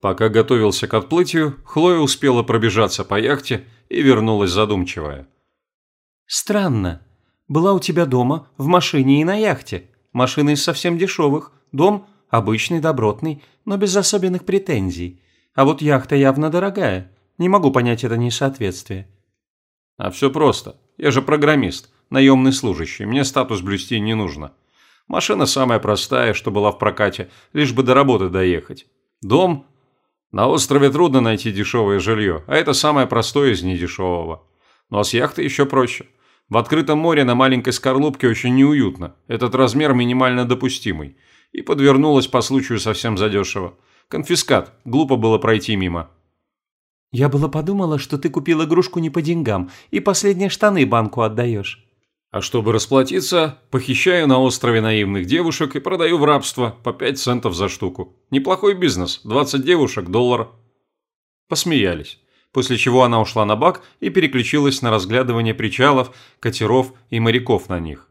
Пока готовился к отплытию, Хлоя успела пробежаться по яхте и вернулась задумчивая. «Странно. Была у тебя дома, в машине и на яхте. Машина из совсем дешевых, дом обычный, добротный, но без особенных претензий. А вот яхта явно дорогая. Не могу понять это несоответствие». «А все просто. Я же программист, наемный служащий, мне статус блюсти не нужно. Машина самая простая, что была в прокате, лишь бы до работы доехать. Дом на острове трудно найти дешевое жилье, а это самое простое из недешевого. Ну а с яхтой еще проще. В открытом море на маленькой скорлупке очень неуютно. Этот размер минимально допустимый. И подвернулась по случаю совсем задешево. Конфискат. Глупо было пройти мимо. «Я было подумала, что ты купил игрушку не по деньгам и последние штаны банку отдаешь». А чтобы расплатиться, похищаю на острове наивных девушек и продаю в рабство по 5 центов за штуку. Неплохой бизнес, 20 девушек, доллар. Посмеялись, после чего она ушла на бак и переключилась на разглядывание причалов, катеров и моряков на них.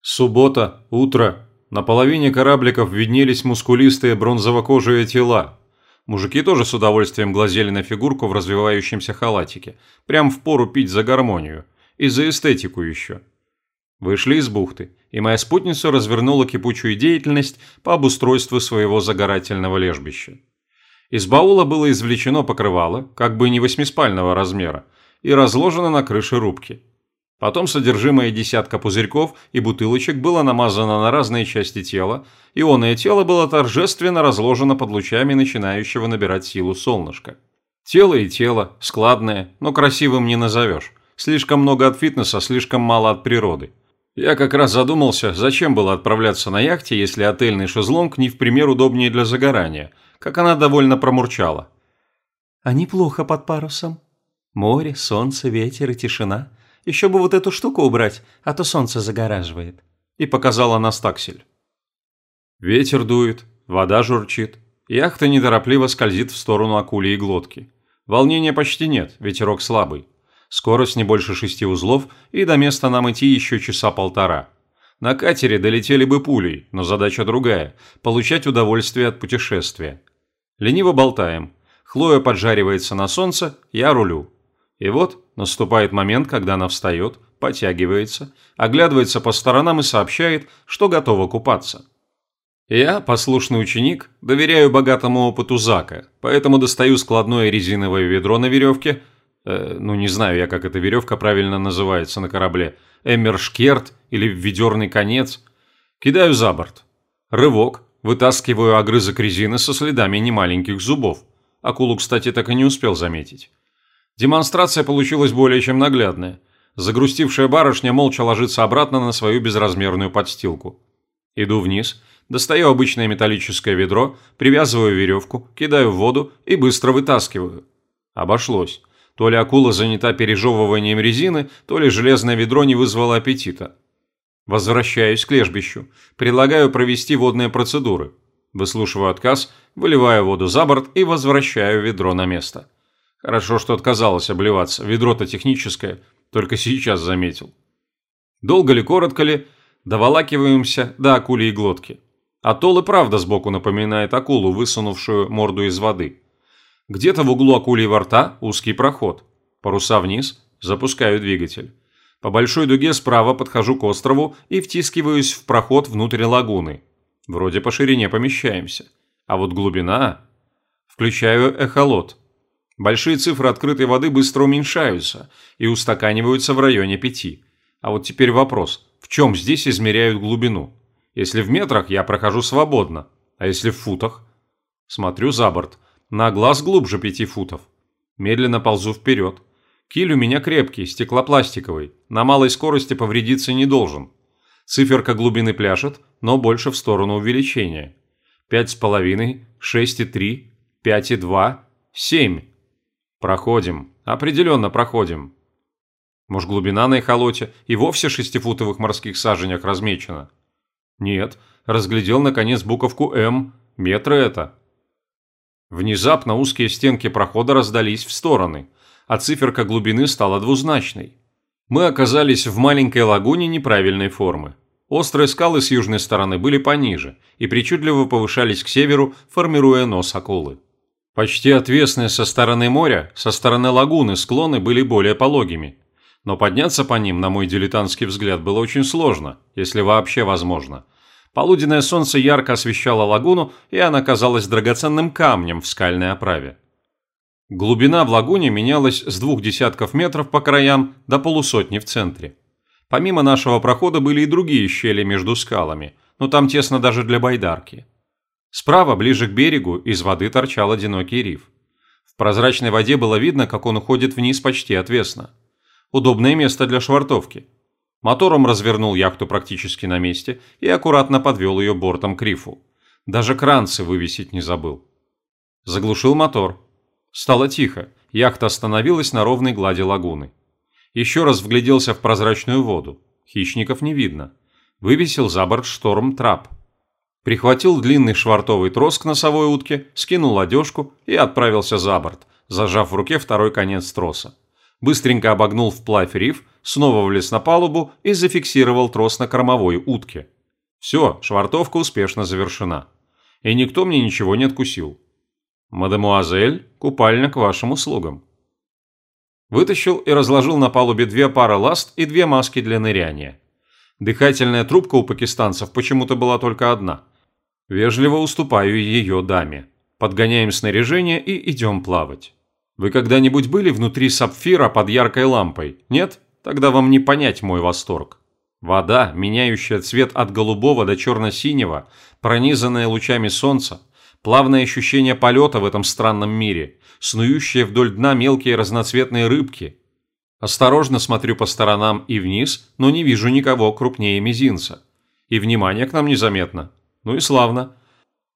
Суббота, утро. На половине корабликов виднелись мускулистые бронзово-кожие тела. Мужики тоже с удовольствием глазели на фигурку в развивающемся халатике. Прям в пору пить за гармонию – и за эстетику еще. Вышли из бухты, и моя спутница развернула кипучую деятельность по обустройству своего загорательного лежбища. Из баула было извлечено покрывало, как бы не восьмиспального размера, и разложено на крыше рубки. Потом содержимое десятка пузырьков и бутылочек было намазано на разные части тела, и оное тело было торжественно разложено под лучами начинающего набирать силу солнышка. Тело и тело, складное, но красивым не назовешь. Слишком много от фитнеса, слишком мало от природы. Я как раз задумался, зачем было отправляться на яхте, если отельный шезлонг не в пример удобнее для загорания, как она довольно промурчала. А неплохо под парусом. Море, солнце, ветер и тишина. Еще бы вот эту штуку убрать, а то солнце загораживает. И показала на стаксель. Ветер дует, вода журчит. Яхта неторопливо скользит в сторону акулии и глотки. Волнения почти нет, ветерок слабый. Скорость не больше шести узлов, и до места нам идти еще часа полтора. На катере долетели бы пулей, но задача другая – получать удовольствие от путешествия. Лениво болтаем. Хлоя поджаривается на солнце, я рулю. И вот наступает момент, когда она встает, потягивается, оглядывается по сторонам и сообщает, что готова купаться. Я, послушный ученик, доверяю богатому опыту Зака, поэтому достаю складное резиновое ведро на веревке – э, ну не знаю я, как эта веревка правильно называется на корабле, эммершкерт или ведерный конец, кидаю за борт. Рывок, вытаскиваю огрызок резины со следами немаленьких зубов. Акулу, кстати, так и не успел заметить. Демонстрация получилась более чем наглядная. Загрустившая барышня молча ложится обратно на свою безразмерную подстилку. Иду вниз, достаю обычное металлическое ведро, привязываю веревку, кидаю в воду и быстро вытаскиваю. Обошлось. То ли акула занята пережевыванием резины, то ли железное ведро не вызвало аппетита. Возвращаюсь к лежбищу. Предлагаю провести водные процедуры. Выслушиваю отказ, выливаю воду за борт и возвращаю ведро на место. Хорошо, что отказалась обливаться. Ведро-то техническое, только сейчас заметил. Долго ли, коротко ли, доволакиваемся до акулии глотки. Атолл и правда сбоку напоминает акулу, высунувшую морду из воды. Где-то в углу акульего рта узкий проход. Паруса вниз, запускаю двигатель. По большой дуге справа подхожу к острову и втискиваюсь в проход внутрь лагуны. Вроде по ширине помещаемся. А вот глубина... Включаю эхолот. Большие цифры открытой воды быстро уменьшаются и устаканиваются в районе пяти. А вот теперь вопрос, в чем здесь измеряют глубину? Если в метрах, я прохожу свободно, а если в футах? Смотрю за борт. На глаз глубже пяти футов. Медленно ползу вперед. Киль у меня крепкий, стеклопластиковый. На малой скорости повредиться не должен. Циферка глубины пляшет, но больше в сторону увеличения. Пять с половиной, шесть и три, пять и два, семь. Проходим. Определенно проходим. Может, глубина на эхолоте и вовсе шестифутовых морских саженях размечена? Нет, разглядел наконец буковку «М». Метры это. Внезапно узкие стенки прохода раздались в стороны, а циферка глубины стала двузначной. Мы оказались в маленькой лагуне неправильной формы. Острые скалы с южной стороны были пониже и причудливо повышались к северу, формируя нос акулы. Почти отвесные со стороны моря, со стороны лагуны склоны были более пологими. Но подняться по ним, на мой дилетантский взгляд, было очень сложно, если вообще возможно. Полуденное солнце ярко освещало лагуну, и она казалась драгоценным камнем в скальной оправе. Глубина в лагуне менялась с двух десятков метров по краям до полусотни в центре. Помимо нашего прохода были и другие щели между скалами, но там тесно даже для байдарки. Справа, ближе к берегу, из воды торчал одинокий риф. В прозрачной воде было видно, как он уходит вниз почти отвесно. Удобное место для швартовки. Мотором развернул яхту практически на месте и аккуратно подвел ее бортом к рифу. Даже кранцы вывесить не забыл. Заглушил мотор. Стало тихо, яхта остановилась на ровной глади лагуны. Еще раз вгляделся в прозрачную воду. Хищников не видно. Вывесил за борт шторм-трап. Прихватил длинный швартовый трос к носовой утке, скинул одежку и отправился за борт, зажав в руке второй конец троса. Быстренько обогнул вплавь риф, снова влез на палубу и зафиксировал трос на кормовой утке. Все, швартовка успешно завершена. И никто мне ничего не откусил. «Мадемуазель, купальня к вашим услугам». Вытащил и разложил на палубе две пары ласт и две маски для ныряния. Дыхательная трубка у пакистанцев почему-то была только одна. Вежливо уступаю ее даме. Подгоняем снаряжение и идем плавать. Вы когда-нибудь были внутри сапфира под яркой лампой? Нет? Тогда вам не понять мой восторг. Вода, меняющая цвет от голубого до черно-синего, пронизанная лучами солнца, плавное ощущение полета в этом странном мире, снующие вдоль дна мелкие разноцветные рыбки. Осторожно смотрю по сторонам и вниз, но не вижу никого крупнее мизинца. И внимание к нам незаметно. Ну и славно.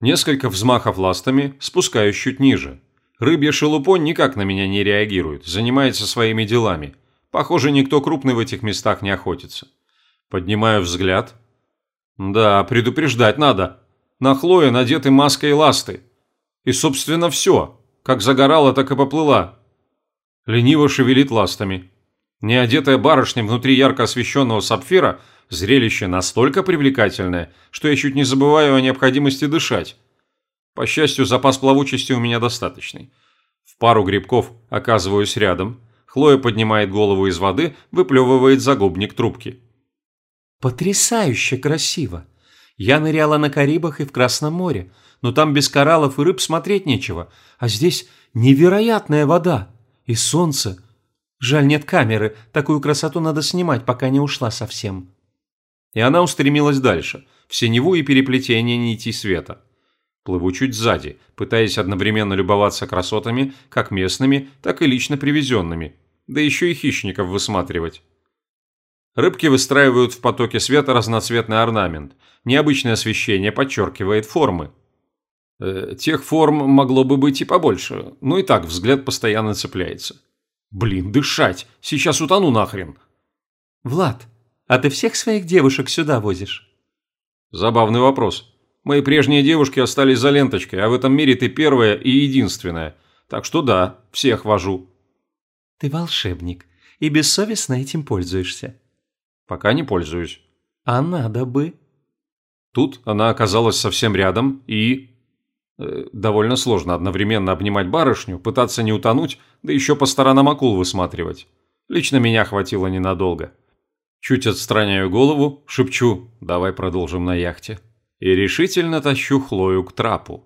Несколько взмахов ластами, спускаюсь чуть ниже. Рыбья шелупонь никак на меня не реагирует, занимается своими делами. Похоже, никто крупный в этих местах не охотится. Поднимаю взгляд. Да, предупреждать надо. На Хлое надеты маска и ласты. И, собственно, все. Как загорала, так и поплыла. Лениво шевелит ластами. Неодетая барышня внутри ярко освещенного сапфира – зрелище настолько привлекательное, что я чуть не забываю о необходимости дышать. По счастью, запас плавучести у меня достаточный. В пару грибков оказываюсь рядом. Хлоя поднимает голову из воды, выплевывает загубник трубки. «Потрясающе красиво! Я ныряла на Карибах и в Красном море, но там без кораллов и рыб смотреть нечего, а здесь невероятная вода и солнце. Жаль, нет камеры, такую красоту надо снимать, пока не ушла совсем». И она устремилась дальше, в синеву и переплетение нитей света. Плыву чуть сзади, пытаясь одновременно любоваться красотами, как местными, так и лично привезенными, да еще и хищников высматривать. Рыбки выстраивают в потоке света разноцветный орнамент. Необычное освещение подчеркивает формы. Э, тех форм могло бы быть и побольше, но и так взгляд постоянно цепляется. Блин, дышать! Сейчас утону нахрен! Влад, а ты всех своих девушек сюда возишь? Забавный вопрос. Мои прежние девушки остались за ленточкой, а в этом мире ты первая и единственная. Так что да, всех вожу». «Ты волшебник и бессовестно этим пользуешься». «Пока не пользуюсь». «А надо бы». Тут она оказалась совсем рядом и... Э, довольно сложно одновременно обнимать барышню, пытаться не утонуть, да еще по сторонам акул высматривать. Лично меня хватило ненадолго. Чуть отстраняю голову, шепчу «давай продолжим на яхте» и решительно тащу Хлою к трапу.